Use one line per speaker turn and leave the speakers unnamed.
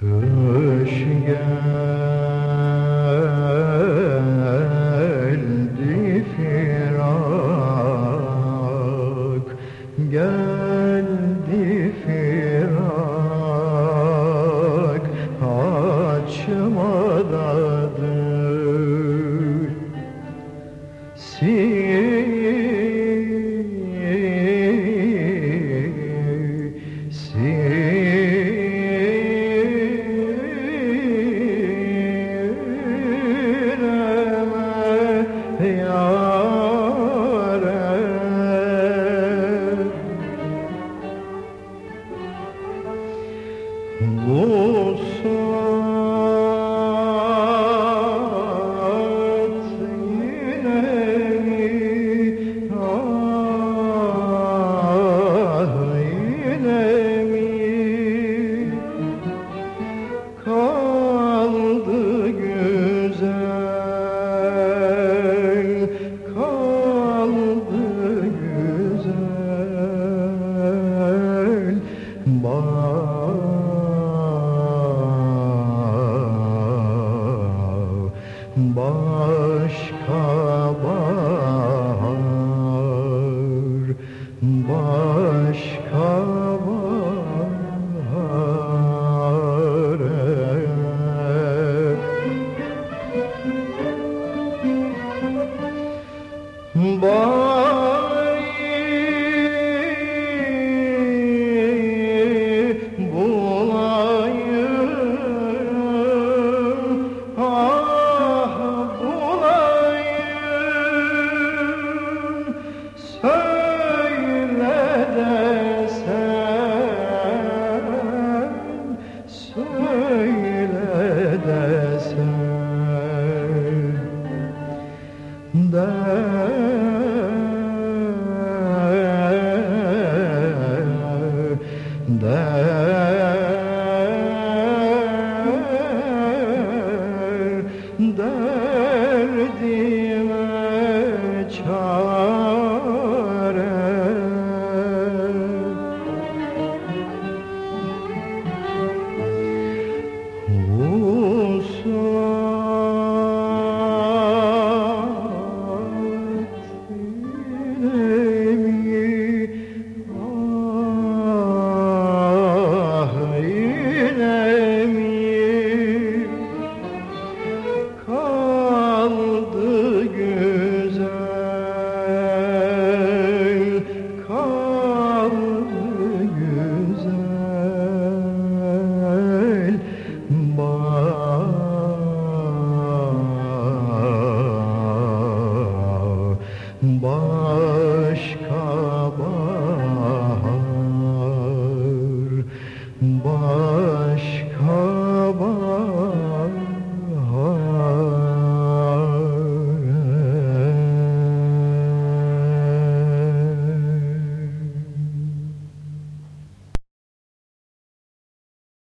Kış gel. Bu saat yine Boy. mm-hmm.